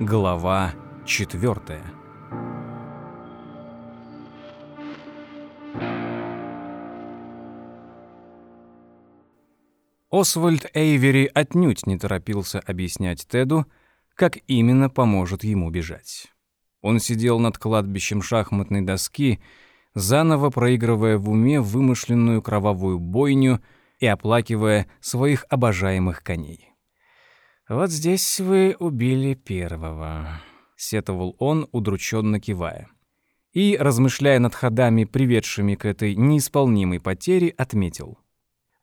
Глава четвертая. Освальд Эйвери отнюдь не торопился объяснять Теду, как именно поможет ему бежать. Он сидел над кладбищем шахматной доски, заново проигрывая в уме вымышленную кровавую бойню и оплакивая своих обожаемых коней. «Вот здесь вы убили первого», — сетовал он, удрученно кивая. И, размышляя над ходами, приведшими к этой неисполнимой потере, отметил —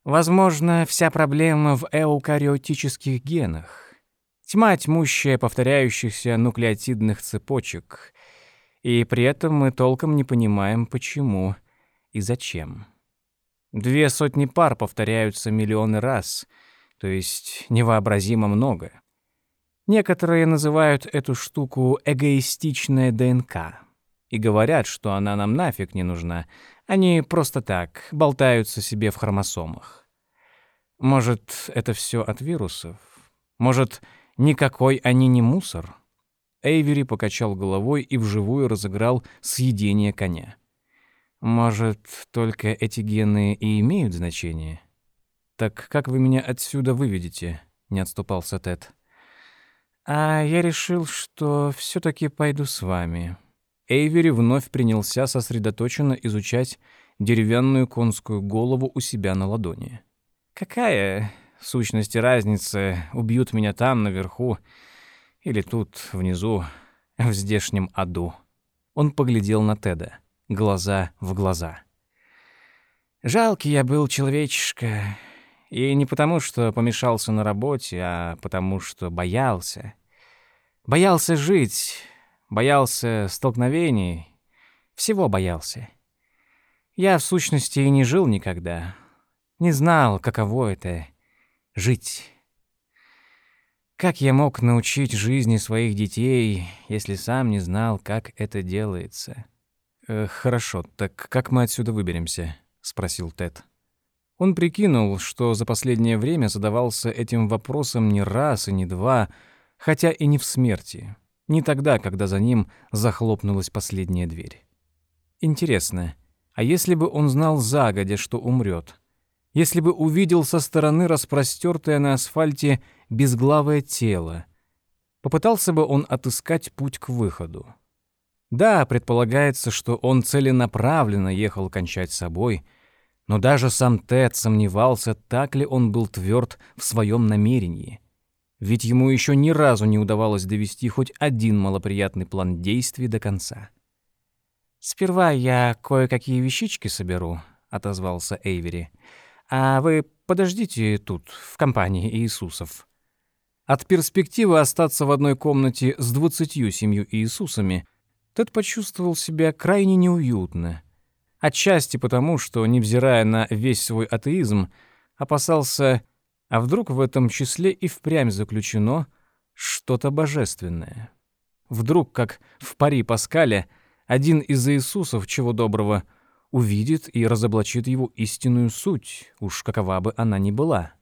Возможно, вся проблема в эукариотических генах. Тьма тьмущая повторяющихся нуклеотидных цепочек. И при этом мы толком не понимаем, почему и зачем. Две сотни пар повторяются миллионы раз, то есть невообразимо много. Некоторые называют эту штуку эгоистичная ДНК и говорят, что она нам нафиг не нужна, они просто так болтаются себе в хромосомах. Может, это все от вирусов? Может, никакой они не мусор? Эйвери покачал головой и вживую разыграл съедение коня. Может, только эти гены и имеют значение? Так как вы меня отсюда выведете? Не отступался Тед. А я решил, что все таки пойду с вами. Эйвери вновь принялся сосредоточенно изучать деревянную конскую голову у себя на ладони. «Какая, в сущности, разница, убьют меня там, наверху, или тут, внизу, в здешнем аду?» Он поглядел на Теда, глаза в глаза. «Жалкий я был человечишка, и не потому, что помешался на работе, а потому, что боялся. Боялся жить, боялся столкновений, всего боялся. Я, в сущности, и не жил никогда. Не знал, каково это — жить. Как я мог научить жизни своих детей, если сам не знал, как это делается? Э, «Хорошо, так как мы отсюда выберемся?» — спросил Тед. Он прикинул, что за последнее время задавался этим вопросом не раз и не два, хотя и не в смерти. Не тогда, когда за ним захлопнулась последняя дверь. Интересно, а если бы он знал загодя, что умрет? Если бы увидел со стороны распростертое на асфальте безглавое тело? Попытался бы он отыскать путь к выходу? Да, предполагается, что он целенаправленно ехал кончать собой, но даже сам Тед сомневался, так ли он был тверд в своем намерении — ведь ему еще ни разу не удавалось довести хоть один малоприятный план действий до конца. «Сперва я кое-какие вещички соберу», — отозвался Эйвери. «А вы подождите тут, в компании Иисусов». От перспективы остаться в одной комнате с двадцатью семью Иисусами Тед почувствовал себя крайне неуютно. Отчасти потому, что, невзирая на весь свой атеизм, опасался а вдруг в этом числе и впрямь заключено что-то божественное? Вдруг, как в пари Паскаля, один из Иисусов, чего доброго, увидит и разоблачит его истинную суть, уж какова бы она ни была.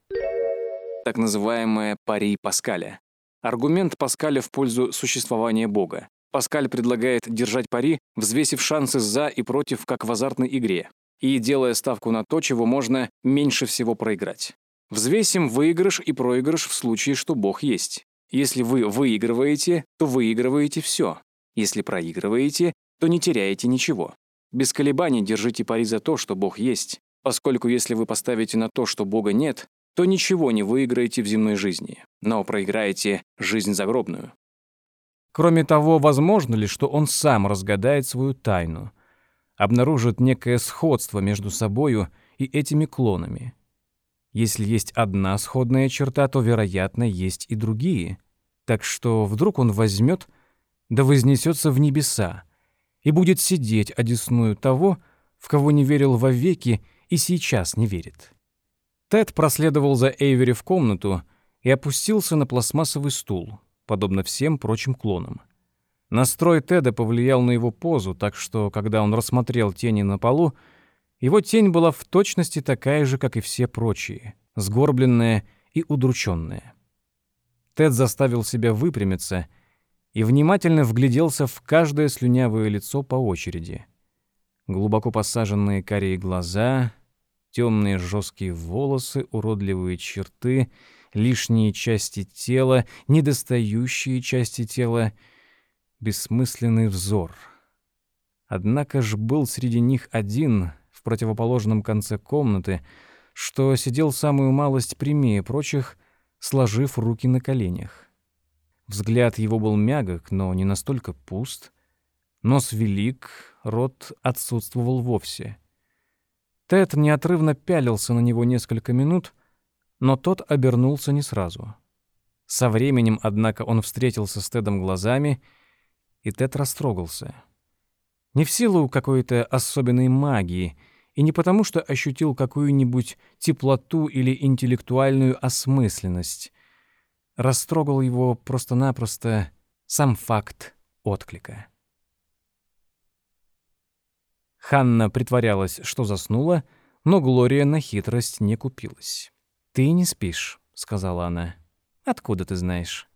Так называемая пари Паскаля. Аргумент Паскаля в пользу существования Бога. Паскаль предлагает держать пари, взвесив шансы за и против, как в азартной игре, и делая ставку на то, чего можно меньше всего проиграть. Взвесим выигрыш и проигрыш в случае, что Бог есть. Если вы выигрываете, то выигрываете все. Если проигрываете, то не теряете ничего. Без колебаний держите пари за то, что Бог есть, поскольку если вы поставите на то, что Бога нет, то ничего не выиграете в земной жизни, но проиграете жизнь загробную. Кроме того, возможно ли, что он сам разгадает свою тайну, обнаружит некое сходство между собою и этими клонами, если есть одна сходная черта, то, вероятно, есть и другие. Так что вдруг он возьмет, да вознесется в небеса, и будет сидеть одесную того, в кого не верил вовеки и сейчас не верит. Тед проследовал за Эйвери в комнату и опустился на пластмассовый стул, подобно всем прочим клонам. Настрой Теда повлиял на его позу, так что, когда он рассмотрел тени на полу, его тень была в точности такая же, как и все прочие, сгорбленная и удрученная. Тед заставил себя выпрямиться и внимательно вгляделся в каждое слюнявое лицо по очереди. Глубоко посаженные карие глаза, темные жесткие волосы, уродливые черты, лишние части тела, недостающие части тела, бессмысленный взор. Однако ж был среди них один в противоположном конце комнаты, что сидел самую малость прямее прочих, сложив руки на коленях. Взгляд его был мягок, но не настолько пуст. Нос велик, рот отсутствовал вовсе. Тед неотрывно пялился на него несколько минут, но тот обернулся не сразу. Со временем, однако, он встретился с Тедом глазами, и Тед растрогался. Не в силу какой-то особенной магии — и не потому, что ощутил какую-нибудь теплоту или интеллектуальную осмысленность. Растрогал его просто-напросто сам факт отклика. Ханна притворялась, что заснула, но Глория на хитрость не купилась. «Ты не спишь», — сказала она. «Откуда ты знаешь?»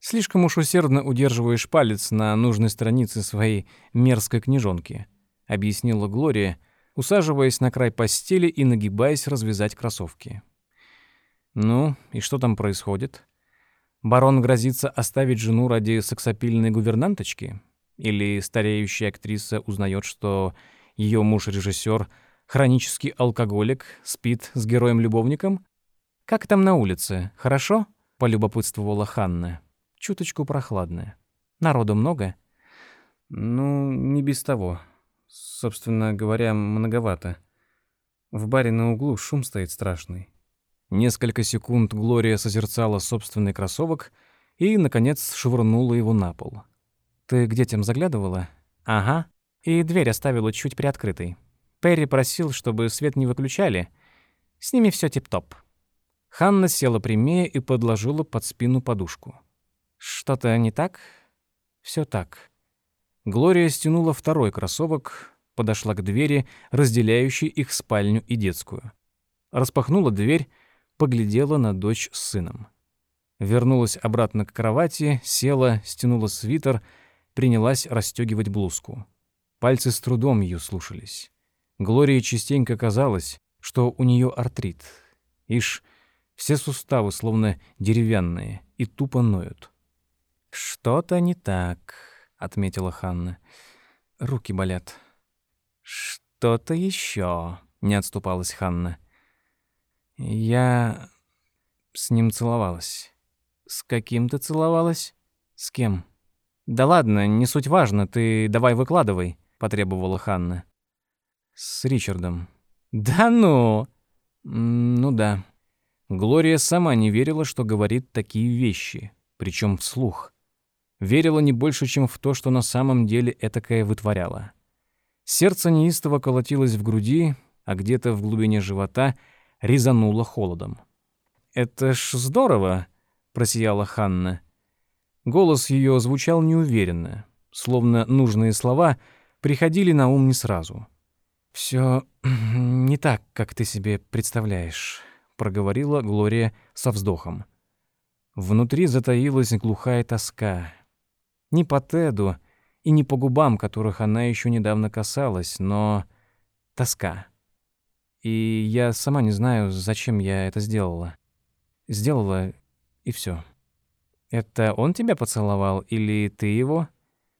«Слишком уж усердно удерживаешь палец на нужной странице своей мерзкой книжонки», — объяснила Глория, усаживаясь на край постели и нагибаясь развязать кроссовки. «Ну, и что там происходит? Барон грозится оставить жену ради сексапильной гувернанточки? Или стареющая актриса узнает, что ее муж-режиссер хронический алкоголик, спит с героем-любовником? Как там на улице, хорошо?» — полюбопытствовала Ханна. Чуточку прохладная. Народу много? Ну, не без того. Собственно говоря, многовато. В баре на углу шум стоит страшный. Несколько секунд Глория созерцала собственный кроссовок и, наконец, швырнула его на пол. «Ты к детям заглядывала?» «Ага. И дверь оставила чуть приоткрытой. Перри просил, чтобы свет не выключали. С ними все тип-топ». Ханна села прямее и подложила под спину подушку. «Что-то не так?» Все так. Глория стянула второй кроссовок, подошла к двери, разделяющей их спальню и детскую. Распахнула дверь, поглядела на дочь с сыном. Вернулась обратно к кровати, села, стянула свитер, принялась расстегивать блузку. Пальцы с трудом ее слушались. Глории частенько казалось, что у нее артрит. Ишь, все суставы словно деревянные и тупо ноют. «Что-то не так», — отметила Ханна. «Руки болят». «Что-то еще», — не отступалась Ханна. «Я с ним целовалась». «С каким ты целовалась? С кем?» «Да ладно, не суть важно, ты давай выкладывай», — потребовала Ханна. «С Ричардом». «Да ну!» «Ну да». Глория сама не верила, что говорит такие вещи, причем вслух верила не больше, чем в то, что на самом деле этакое вытворяла. Сердце неистово колотилось в груди, а где-то в глубине живота резануло холодом. «Это ж здорово!» — просияла Ханна. Голос ее звучал неуверенно, словно нужные слова приходили на ум не сразу. «Всё не так, как ты себе представляешь», — проговорила Глория со вздохом. Внутри затаилась глухая тоска, не по Теду и не по губам, которых она еще недавно касалась, но тоска. И я сама не знаю, зачем я это сделала. Сделала, и все. Это он тебя поцеловал или ты его?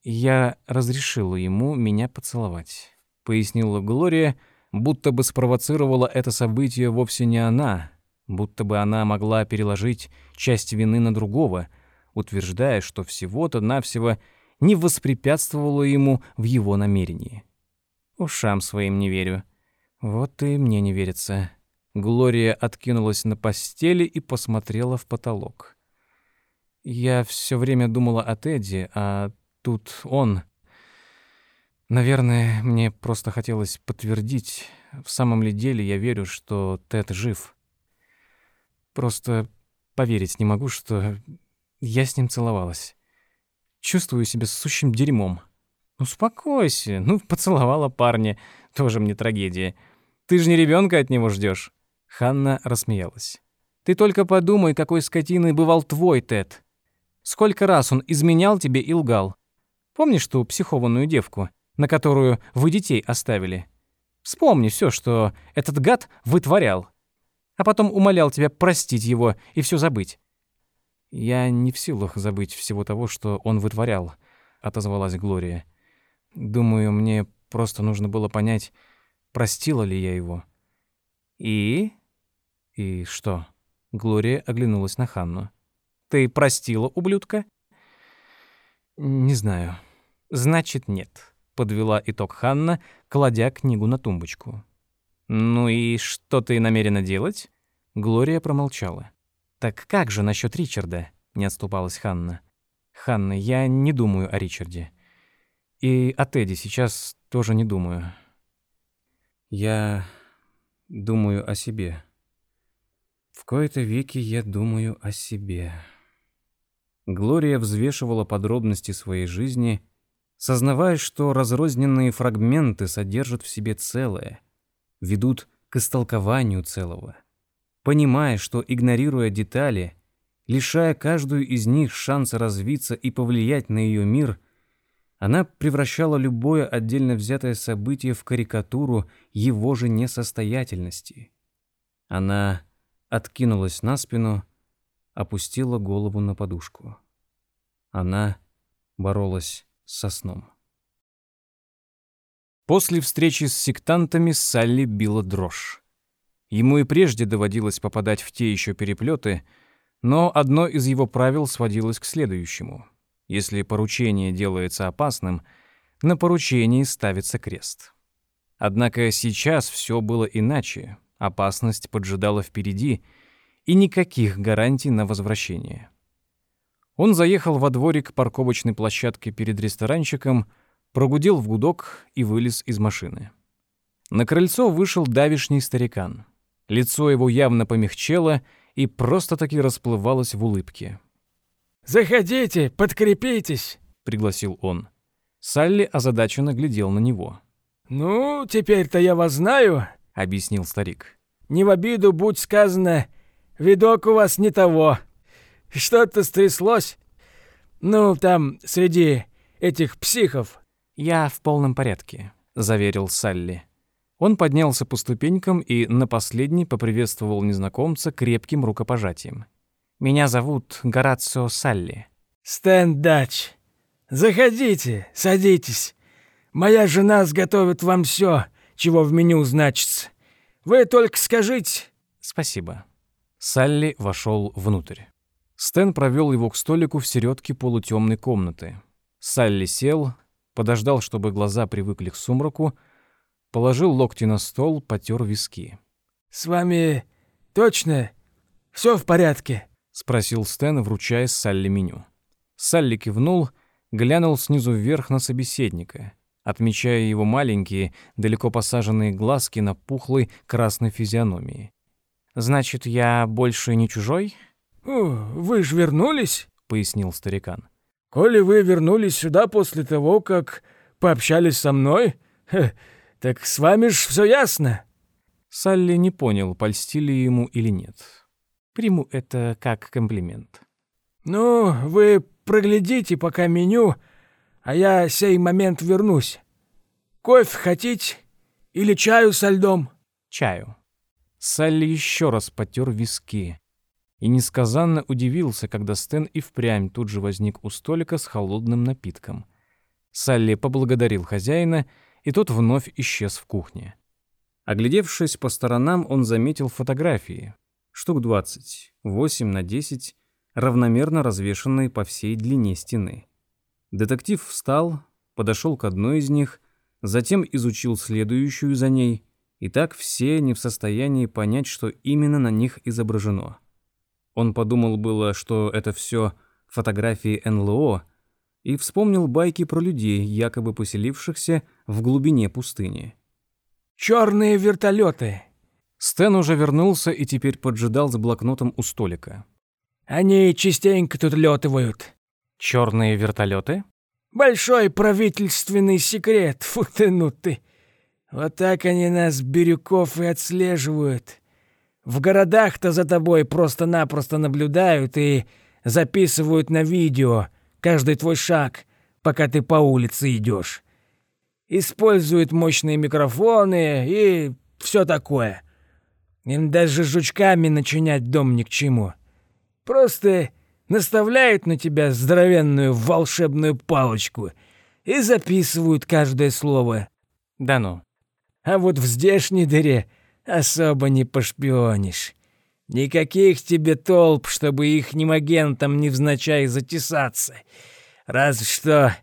Я разрешила ему меня поцеловать, пояснила Глория, будто бы спровоцировала это событие вовсе не она, будто бы она могла переложить часть вины на другого — утверждая, что всего-то навсего не воспрепятствовало ему в его намерении. Ушам своим не верю. Вот и мне не верится. Глория откинулась на постели и посмотрела в потолок. Я все время думала о Тедди, а тут он. Наверное, мне просто хотелось подтвердить, в самом ли деле я верю, что Тед жив. Просто поверить не могу, что я с ним целовалась. Чувствую себя сущим дерьмом. Успокойся. Ну, поцеловала парня. Тоже мне трагедия. Ты же не ребенка от него ждешь. Ханна рассмеялась. Ты только подумай, какой скотиной бывал твой Тед. Сколько раз он изменял тебе и лгал. Помнишь ту психованную девку, на которую вы детей оставили? Вспомни все, что этот гад вытворял. А потом умолял тебя простить его и все забыть. «Я не в силах забыть всего того, что он вытворял», — отозвалась Глория. «Думаю, мне просто нужно было понять, простила ли я его». «И?» «И что?» Глория оглянулась на Ханну. Ты простила ублюдка? Не знаю. Значит, нет, подвела итог Ханна, кладя книгу на тумбочку. Ну и что ты намерена делать? Глория промолчала. Так как же насчет Ричарда? не отступалась Ханна. Ханна, я не думаю о Ричарде. И о Тедди сейчас тоже не думаю. Я думаю о себе. В кои-то веки я думаю о себе. Глория взвешивала подробности своей жизни, сознавая, что разрозненные фрагменты содержат в себе целое, ведут к истолкованию целого, понимая, что, игнорируя детали, лишая каждую из них шанса развиться и повлиять на ее мир, она превращала любое отдельно взятое событие в карикатуру его же несостоятельности. Она откинулась на спину, опустила голову на подушку. Она боролась со сном. После встречи с сектантами Салли била дрожь. Ему и прежде доводилось попадать в те еще переплеты, но одно из его правил сводилось к следующему. Если поручение делается опасным, на поручении ставится крест. Однако сейчас все было иначе. Опасность поджидала впереди — и никаких гарантий на возвращение. Он заехал во дворик парковочной площадки перед ресторанчиком, прогудел в гудок и вылез из машины. На крыльцо вышел давишний старикан. Лицо его явно помягчело и просто-таки расплывалось в улыбке. «Заходите, подкрепитесь», — пригласил он. Салли озадаченно глядел на него. «Ну, теперь-то я вас знаю», — объяснил старик. «Не в обиду будь сказано, видок у вас не того. Что-то стряслось? Ну, там, среди этих психов». «Я в полном порядке», — заверил Салли. Он поднялся по ступенькам и на последний поприветствовал незнакомца крепким рукопожатием. «Меня зовут Горацио Салли». «Стэн Дач. Заходите, садитесь. Моя жена сготовит вам все, чего в меню значится. Вы только скажите». «Спасибо», Салли вошел внутрь. Стэн провел его к столику в середке полутемной комнаты. Салли сел, подождал, чтобы глаза привыкли к сумраку, положил локти на стол, потер виски. «С вами точно все в порядке?» — спросил Стэн, вручая Салли меню. Салли кивнул, глянул снизу вверх на собеседника, отмечая его маленькие, далеко посаженные глазки на пухлой красной физиономии. «Значит, я больше не чужой?» «О, вы ж вернулись?» — пояснил старикан. «Коли вы вернулись сюда после того, как пообщались со мной, ха, так с вами ж все ясно». Салли не понял, польстили ему или нет. Приму это как комплимент. «Ну, вы проглядите пока меню, а я сей момент вернусь. Кофе хотите или чаю со льдом?» «Чаю», Салли еще раз потер виски и несказанно удивился, когда Стэн и впрямь тут же возник у столика с холодным напитком. Салли поблагодарил хозяина, и тот вновь исчез в кухне. Оглядевшись по сторонам, он заметил фотографии. Штук 20, 8 на 10, равномерно развешанные по всей длине стены. Детектив встал, подошел к одной из них, затем изучил следующую за ней и так все не в состоянии понять, что именно на них изображено. Он подумал было, что это все фотографии НЛО, и вспомнил байки про людей, якобы поселившихся в глубине пустыни. «Черные вертолеты!» Стэн уже вернулся и теперь поджидал с блокнотом у столика. «Они частенько тут летывают». «Черные вертолеты?» «Большой правительственный секрет, фу ты, ну ты!» Вот так они нас, бирюков, и отслеживают. В городах-то за тобой просто-напросто наблюдают и записывают на видео каждый твой шаг, пока ты по улице идешь. Используют мощные микрофоны и все такое. Им даже жучками начинять дом ни к чему. Просто наставляют на тебя здоровенную волшебную палочку и записывают каждое слово. Да ну. А вот в здешней дыре особо не пошпионишь. Никаких тебе толп, чтобы ихним агентам невзначай затесаться. Разве что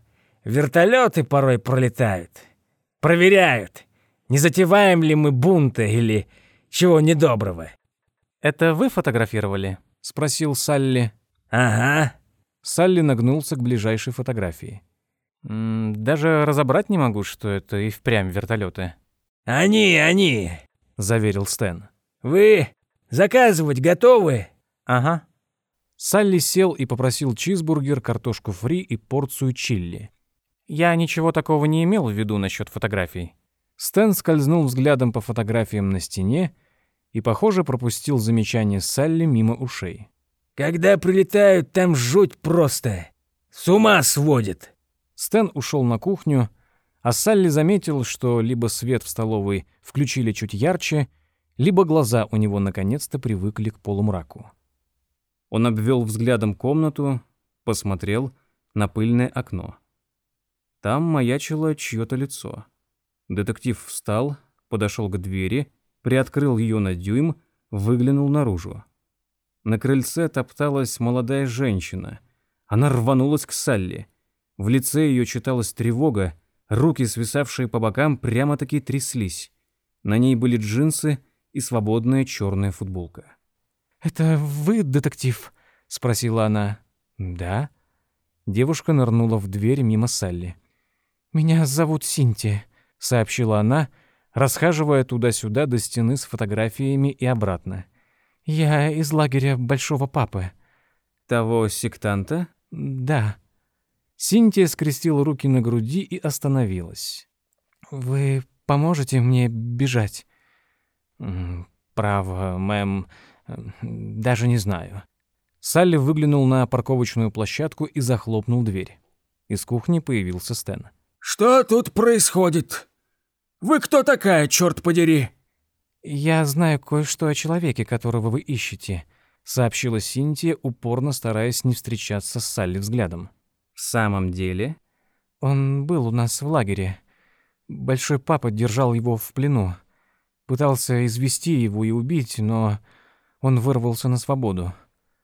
вертолеты порой пролетают. Проверяют, не затеваем ли мы бунта или чего недоброго. «Это вы фотографировали?» — спросил Салли. «Ага». Салли нагнулся к ближайшей фотографии. «Даже разобрать не могу, что это и впрямь вертолеты. «Они, они!» — заверил Стэн. «Вы заказывать готовы?» «Ага». Салли сел и попросил чизбургер, картошку фри и порцию чилли. «Я ничего такого не имел в виду насчет фотографий». Стэн скользнул взглядом по фотографиям на стене и, похоже, пропустил замечание Салли мимо ушей. «Когда прилетают, там жуть просто. С ума сводит». Стэн ушел на кухню, а Салли заметил, что либо свет в столовой включили чуть ярче, либо глаза у него наконец-то привыкли к полумраку. Он обвел взглядом комнату, посмотрел на пыльное окно. Там маячило чье-то лицо. Детектив встал, подошел к двери, приоткрыл ее на дюйм, выглянул наружу. На крыльце топталась молодая женщина. Она рванулась к Салли. В лице ее читалась тревога, Руки, свисавшие по бокам, прямо-таки тряслись. На ней были джинсы и свободная черная футболка. «Это вы, детектив?» — спросила она. «Да». Девушка нырнула в дверь мимо Салли. «Меня зовут Синтия», — сообщила она, расхаживая туда-сюда до стены с фотографиями и обратно. «Я из лагеря Большого Папы». «Того сектанта?» «Да». Синтия скрестила руки на груди и остановилась. «Вы поможете мне бежать?» «Право, мэм, даже не знаю». Салли выглянул на парковочную площадку и захлопнул дверь. Из кухни появился Стэн. «Что тут происходит? Вы кто такая, черт подери?» «Я знаю кое-что о человеке, которого вы ищете», — сообщила Синтия, упорно стараясь не встречаться с Салли взглядом. В самом деле? Он был у нас в лагере. Большой папа держал его в плену. Пытался извести его и убить, но он вырвался на свободу.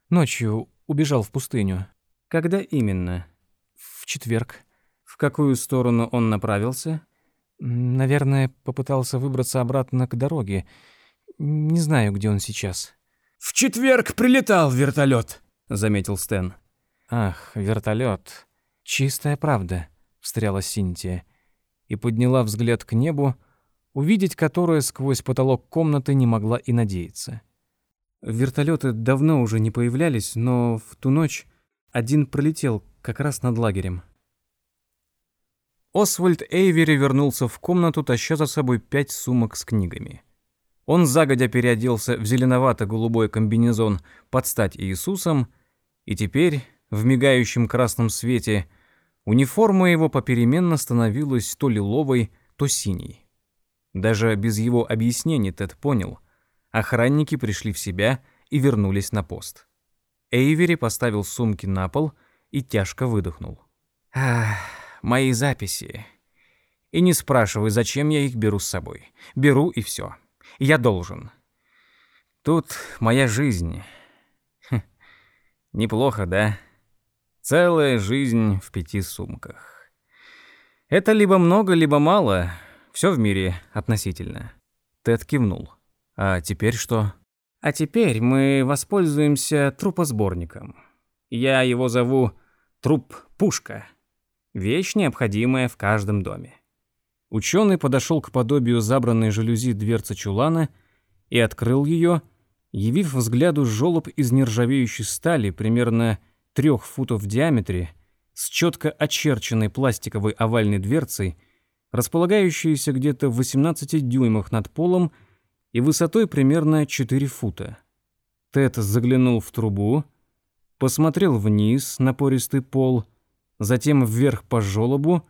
Ночью убежал в пустыню. Когда именно? В четверг. В какую сторону он направился? Наверное, попытался выбраться обратно к дороге. Не знаю, где он сейчас. В четверг прилетал вертолет, заметил Стэн. «Ах, вертолет. Чистая правда», — встряла Синтия и подняла взгляд к небу, увидеть которое сквозь потолок комнаты не могла и надеяться. Вертолеты давно уже не появлялись, но в ту ночь один пролетел как раз над лагерем. Освальд Эйвери вернулся в комнату, таща за собой пять сумок с книгами. Он загодя переоделся в зеленовато-голубой комбинезон под стать Иисусом, и теперь в мигающем красном свете, униформа его попеременно становилась то лиловой, то синей. Даже без его объяснений Тед понял. Охранники пришли в себя и вернулись на пост. Эйвери поставил сумки на пол и тяжко выдохнул. «Ах, мои записи. И не спрашивай, зачем я их беру с собой. Беру и все. Я должен. Тут моя жизнь. Хм, неплохо, да?» Целая жизнь в пяти сумках. Это либо много, либо мало. Все в мире относительно. Тед кивнул. А теперь что? А теперь мы воспользуемся трупосборником. Я его зову труп-пушка. Вещь, необходимая в каждом доме. Ученый подошел к подобию забранной жалюзи дверцы чулана и открыл ее, явив взгляду жёлоб из нержавеющей стали примерно трех футов в диаметре, с четко очерченной пластиковой овальной дверцей, располагающейся где-то в 18 дюймах над полом и высотой примерно 4 фута. Тед заглянул в трубу, посмотрел вниз на пористый пол, затем вверх по желобу,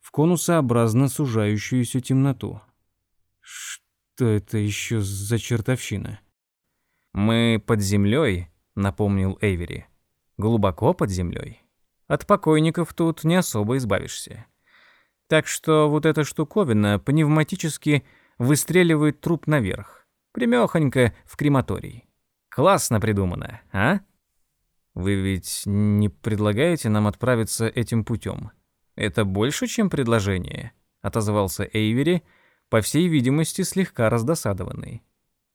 в конусообразно сужающуюся темноту. Что это еще за чертовщина? «Мы под землей», — напомнил Эйвери. «Глубоко под землей. От покойников тут не особо избавишься. Так что вот эта штуковина пневматически выстреливает труп наверх, примехонько в крематорий. Классно придумано, а? Вы ведь не предлагаете нам отправиться этим путем? Это больше, чем предложение, отозвался Эйвери, по всей видимости, слегка раздосадованный.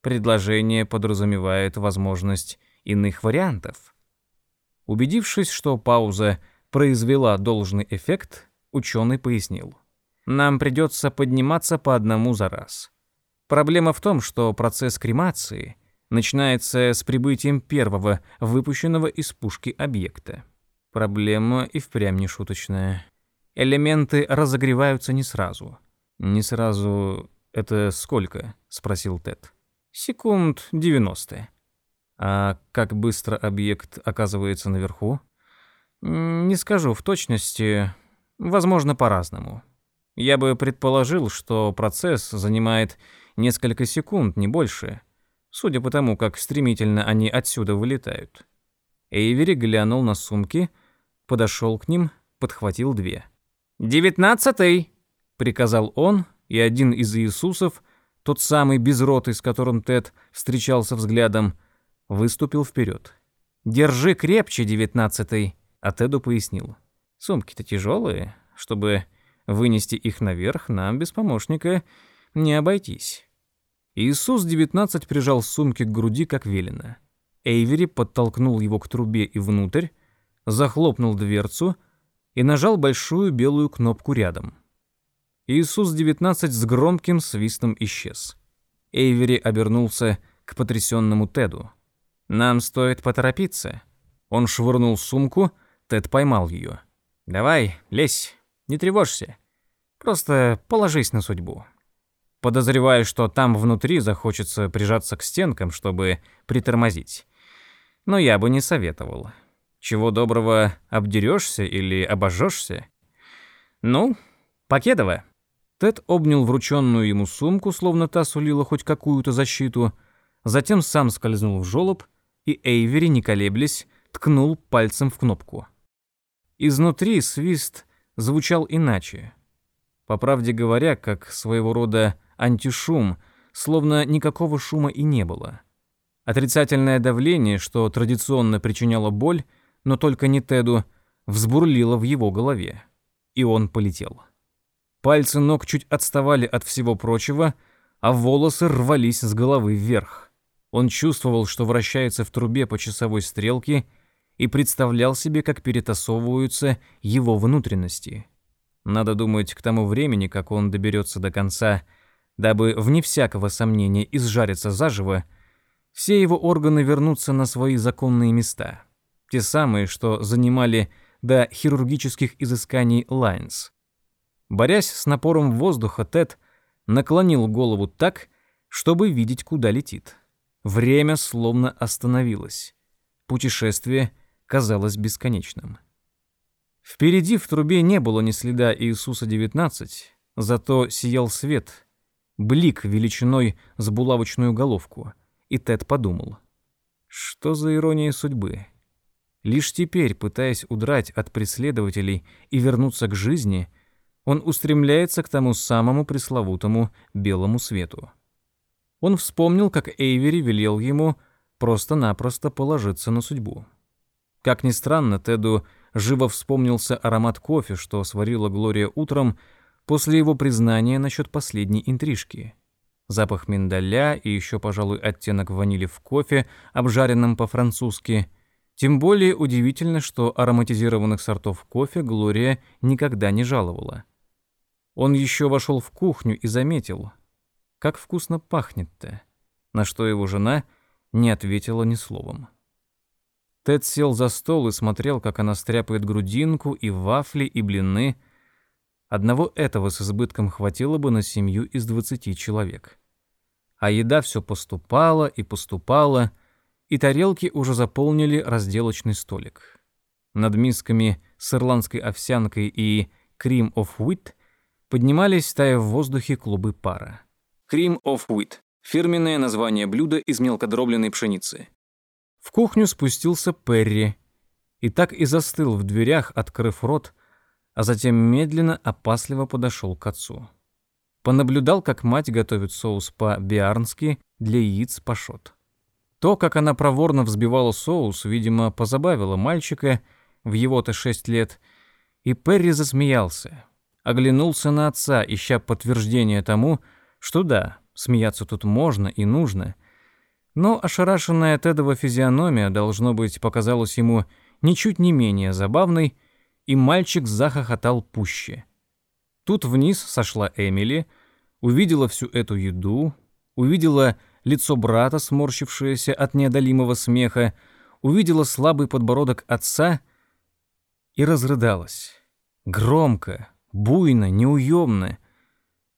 Предложение подразумевает возможность иных вариантов. Убедившись, что пауза произвела должный эффект, ученый пояснил. Нам придется подниматься по одному за раз. Проблема в том, что процесс кремации начинается с прибытием первого выпущенного из пушки объекта. Проблема и впрямь не шуточная. Элементы разогреваются не сразу. Не сразу — это сколько? — спросил Тед. Секунд 90. А как быстро объект оказывается наверху? Не скажу в точности, возможно, по-разному. Я бы предположил, что процесс занимает несколько секунд, не больше, судя по тому, как стремительно они отсюда вылетают. Эйвери глянул на сумки, подошел к ним, подхватил две. «Девятнадцатый!» — приказал он, и один из Иисусов тот самый безротый, с которым Тед встречался взглядом, выступил вперед. «Держи крепче, девятнадцатый», а Теду пояснил. «Сумки-то тяжелые, чтобы вынести их наверх, нам без помощника не обойтись». Иисус девятнадцать прижал сумки к груди, как велено. Эйвери подтолкнул его к трубе и внутрь, захлопнул дверцу и нажал большую белую кнопку рядом. Иисус-19 с громким свистом исчез. Эйвери обернулся к потрясенному Теду. «Нам стоит поторопиться». Он швырнул сумку, Тед поймал ее. «Давай, лезь, не тревожься. Просто положись на судьбу». Подозреваю, что там внутри захочется прижаться к стенкам, чтобы притормозить. Но я бы не советовал. Чего доброго, обдерешься или обожжешься? Ну, покедово. Тед обнял врученную ему сумку, словно та сулила хоть какую-то защиту, затем сам скользнул в жёлоб, и Эйвери, не колеблясь, ткнул пальцем в кнопку. Изнутри свист звучал иначе. По правде говоря, как своего рода антишум, словно никакого шума и не было. Отрицательное давление, что традиционно причиняло боль, но только не Теду, взбурлило в его голове. И он полетел. Пальцы ног чуть отставали от всего прочего, а волосы рвались с головы вверх. Он чувствовал, что вращается в трубе по часовой стрелке и представлял себе, как перетасовываются его внутренности. Надо думать, к тому времени, как он доберется до конца, дабы, вне всякого сомнения, изжариться заживо, все его органы вернутся на свои законные места. Те самые, что занимали до хирургических изысканий Лайнс. Борясь с напором воздуха, Тед наклонил голову так, чтобы видеть, куда летит. Время словно остановилось. Путешествие казалось бесконечным. Впереди в трубе не было ни следа Иисуса-19, зато сиял свет, блик величиной с булавочную головку, и Тед подумал, что за ирония судьбы. Лишь теперь, пытаясь удрать от преследователей и вернуться к жизни, — он устремляется к тому самому пресловутому белому свету. Он вспомнил, как Эйвери велел ему просто-напросто положиться на судьбу. Как ни странно, Теду живо вспомнился аромат кофе, что сварила Глория утром после его признания насчет последней интрижки. Запах миндаля и еще, пожалуй, оттенок ванили в кофе, обжаренном по-французски. Тем более удивительно, что ароматизированных сортов кофе Глория никогда не жаловала. Он еще вошел в кухню и заметил, как вкусно пахнет-то, на что его жена не ответила ни словом. Тед сел за стол и смотрел, как она стряпает грудинку и вафли, и блины. Одного этого с избытком хватило бы на семью из двадцати человек. А еда все поступала и поступала, и тарелки уже заполнили разделочный столик. Над мисками с ирландской овсянкой и cream of wheat поднимались, тая в воздухе клубы пара. Cream of wheat – фирменное название блюда из мелкодробленной пшеницы. В кухню спустился Перри и так и застыл в дверях, открыв рот, а затем медленно, опасливо подошел к отцу. Понаблюдал, как мать готовит соус по-биарнски для яиц пашот. То, как она проворно взбивала соус, видимо, позабавило мальчика в его-то шесть лет, и Перри засмеялся. Оглянулся на отца, ища подтверждение тому, что да, смеяться тут можно и нужно. Но ошарашенная Тедова физиономия, должно быть, показалась ему ничуть не менее забавной, и мальчик захохотал пуще. Тут вниз сошла Эмили, увидела всю эту еду, увидела лицо брата, сморщившееся от неодолимого смеха, увидела слабый подбородок отца и разрыдалась. Громко, буйно, неуемно.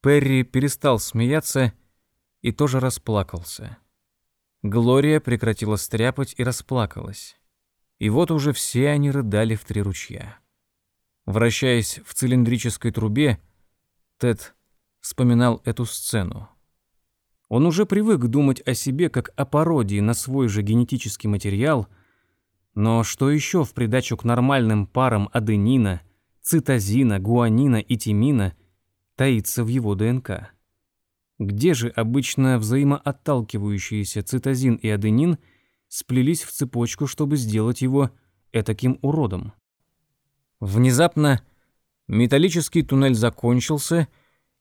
Перри перестал смеяться и тоже расплакался. Глория прекратила стряпать и расплакалась. И вот уже все они рыдали в три ручья. Вращаясь в цилиндрической трубе, Тед вспоминал эту сцену. Он уже привык думать о себе как о пародии на свой же генетический материал, но что еще в придачу к нормальным парам аденина, цитозина, гуанина и тимина таится в его ДНК? Где же обычно взаимоотталкивающиеся цитозин и аденин сплелись в цепочку, чтобы сделать его этаким уродом? Внезапно металлический туннель закончился,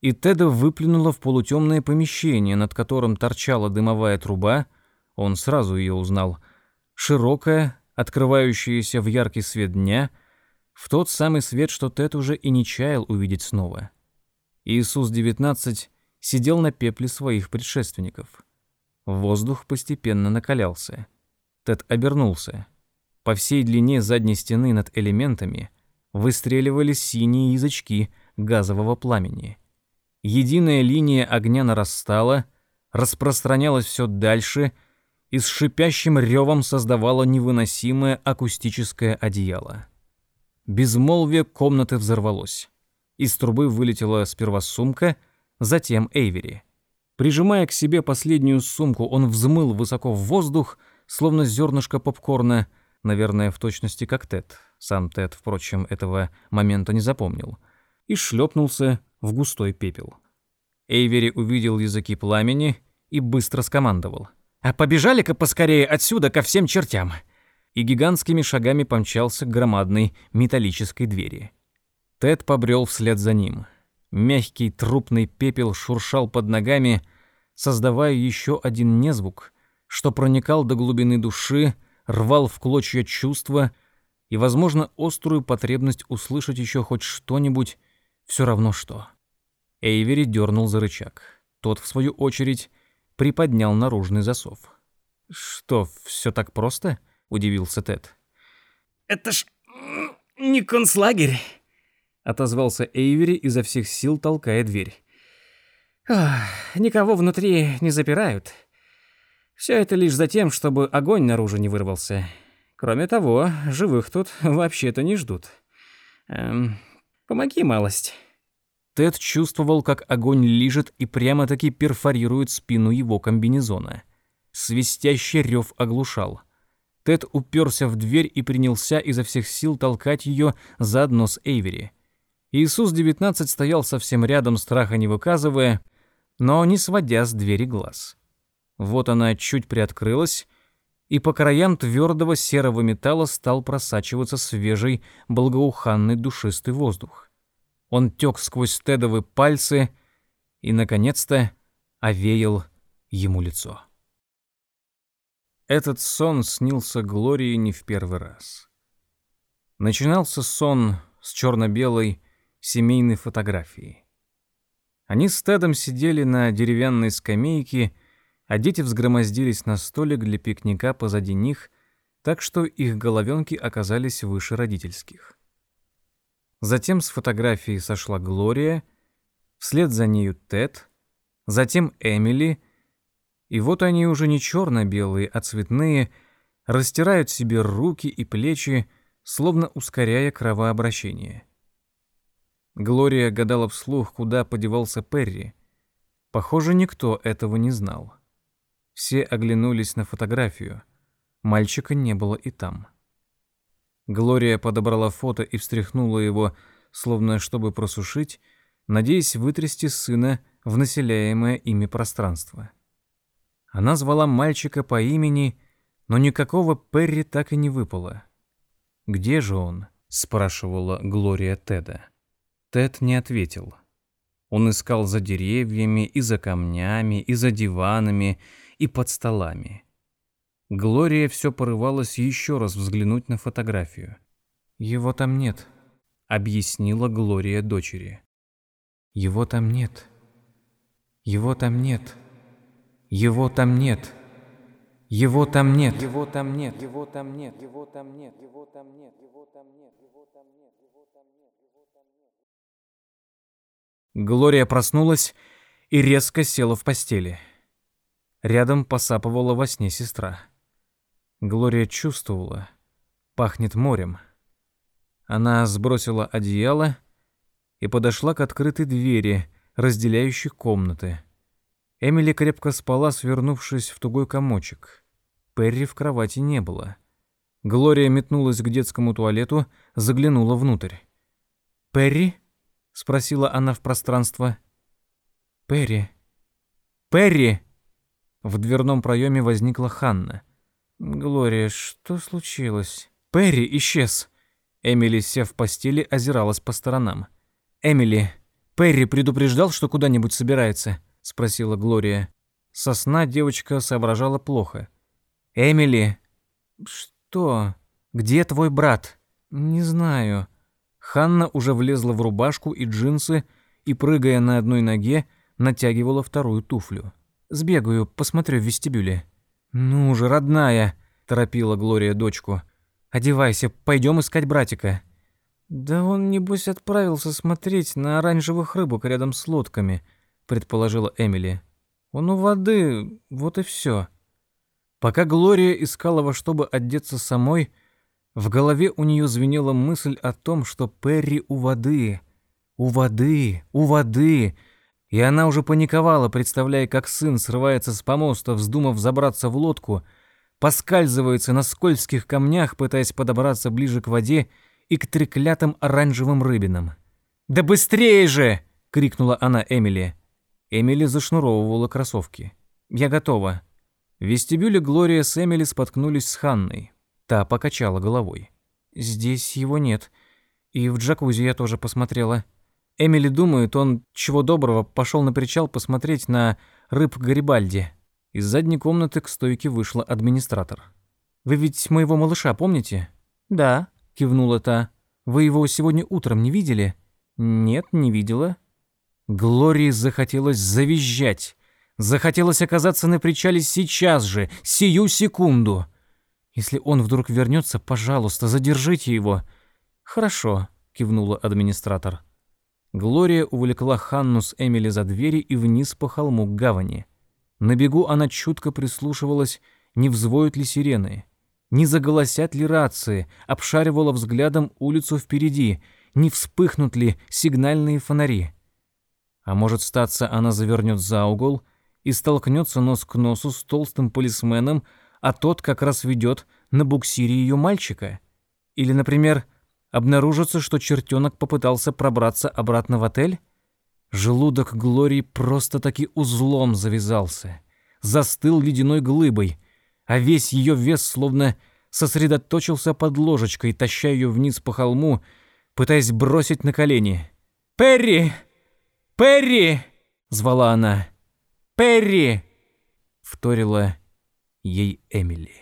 и Теда выплюнула в полутемное помещение, над которым торчала дымовая труба, он сразу ее узнал, широкая, открывающаяся в яркий свет дня, в тот самый свет, что Тед уже и не чаял увидеть снова. Иисус-19 сидел на пепле своих предшественников. Воздух постепенно накалялся. Тед обернулся. По всей длине задней стены над элементами — выстреливали синие язычки газового пламени. Единая линия огня нарастала, распространялась все дальше и с шипящим ревом создавала невыносимое акустическое одеяло. Безмолвие комнаты взорвалось. Из трубы вылетела сперва сумка, затем Эйвери. Прижимая к себе последнюю сумку, он взмыл высоко в воздух, словно зернышко попкорна, наверное, в точности как Тед. Сам Тед, впрочем, этого момента не запомнил. И шлепнулся в густой пепел. Эйвери увидел языки пламени и быстро скомандовал. «А побежали-ка поскорее отсюда ко всем чертям!» И гигантскими шагами помчался к громадной металлической двери. Тед побрел вслед за ним. Мягкий трупный пепел шуршал под ногами, создавая еще один незвук, что проникал до глубины души, рвал в клочья чувства и, возможно, острую потребность услышать еще хоть что-нибудь, все равно что. Эйвери дернул за рычаг. Тот, в свою очередь, приподнял наружный засов. «Что, все так просто?» — удивился Тед. «Это ж не концлагерь», — отозвался Эйвери изо всех сил, толкая дверь. «Никого внутри не запирают. Все это лишь за тем, чтобы огонь наружу не вырвался. Кроме того, живых тут вообще-то не ждут. Эм, помоги малость». Тед чувствовал, как огонь лижет и прямо-таки перфорирует спину его комбинезона. Свистящий рев оглушал. Тед уперся в дверь и принялся изо всех сил толкать ее заодно с Эйвери. Иисус-19 стоял совсем рядом, страха не выказывая, но не сводя с двери глаз. Вот она чуть приоткрылась, и по краям твердого серого металла стал просачиваться свежий, благоуханный душистый воздух. Он тек сквозь Тедовы пальцы и, наконец-то, овеял ему лицо. Этот сон снился Глории не в первый раз. Начинался сон с черно-белой семейной фотографией. Они с Тедом сидели на деревянной скамейке а дети взгромоздились на столик для пикника позади них, так что их головенки оказались выше родительских. Затем с фотографии сошла Глория, вслед за нею Тед, затем Эмили, и вот они уже не черно-белые, а цветные, растирают себе руки и плечи, словно ускоряя кровообращение. Глория гадала вслух, куда подевался Перри. Похоже, никто этого не знал. Все оглянулись на фотографию. Мальчика не было и там. Глория подобрала фото и встряхнула его, словно чтобы просушить, надеясь вытрясти сына в населяемое ими пространство. Она звала мальчика по имени, но никакого Перри так и не выпало. «Где же он?» — спрашивала Глория Теда. Тед не ответил. Он искал за деревьями, и за камнями, и за диванами, и под столами. Глория все порывалась еще раз взглянуть на фотографию. «Его там нет», — объяснила Глория дочери. «Его там нет. Его там нет. Его там нет. Его там нет. Его там нет. Его там нет. Его там нет. Его там нет. Его там нет. Его там нет. Его там нет. Его там нет». Глория проснулась и резко села в постели. Рядом посапывала во сне сестра. Глория чувствовала, пахнет морем. Она сбросила одеяло и подошла к открытой двери, разделяющей комнаты. Эмили крепко спала, свернувшись в тугой комочек. Перри в кровати не было. Глория метнулась к детскому туалету, заглянула внутрь. «Перри?» — спросила она в пространство. «Перри! Перри!» В дверном проеме возникла Ханна. «Глория, что случилось?» «Перри исчез!» Эмили, сев в постели, озиралась по сторонам. «Эмили, Перри предупреждал, что куда-нибудь собирается?» — спросила Глория. Со сна девочка соображала плохо. «Эмили!» «Что? Где твой брат?» «Не знаю». Ханна уже влезла в рубашку и джинсы и, прыгая на одной ноге, натягивала вторую туфлю. Сбегаю, посмотрю в вестибюле». «Ну же, родная!» – торопила Глория дочку. «Одевайся, пойдем искать братика». «Да он, небось, отправился смотреть на оранжевых рыбок рядом с лодками», – предположила Эмили. «Он у воды, вот и все». Пока Глория искала во что бы одеться самой, в голове у нее звенела мысль о том, что Перри у воды, у воды, у воды, и она уже паниковала, представляя, как сын срывается с помоста, вздумав забраться в лодку, поскальзывается на скользких камнях, пытаясь подобраться ближе к воде и к треклятым оранжевым рыбинам. «Да быстрее же!» — крикнула она Эмили. Эмили зашнуровывала кроссовки. «Я готова». В вестибюле Глория с Эмили споткнулись с Ханной. Та покачала головой. «Здесь его нет. И в джакузи я тоже посмотрела. Эмили думает, он, чего доброго, пошел на причал посмотреть на рыб Гарибальди. Из задней комнаты к стойке вышла администратор. «Вы ведь моего малыша помните?» «Да», — кивнула та. «Вы его сегодня утром не видели?» «Нет, не видела». Глории захотелось завизжать. Захотелось оказаться на причале сейчас же, сию секунду. «Если он вдруг вернется, пожалуйста, задержите его». «Хорошо», — кивнула администратор. Глория увлекла Ханну с Эмили за двери и вниз по холму к гавани. На бегу она чутко прислушивалась, не взвоют ли сирены, не заголосят ли рации, обшаривала взглядом улицу впереди, не вспыхнут ли сигнальные фонари. А может, статься она завернет за угол и столкнется нос к носу с толстым полисменом, а тот как раз ведет на буксире ее мальчика. Или, например, Обнаружится, что чертенок попытался пробраться обратно в отель? Желудок Глории просто-таки узлом завязался. Застыл ледяной глыбой, а весь ее вес словно сосредоточился под ложечкой, таща ее вниз по холму, пытаясь бросить на колени. «Перри! Перри!» — звала она. «Перри!» — вторила ей Эмили.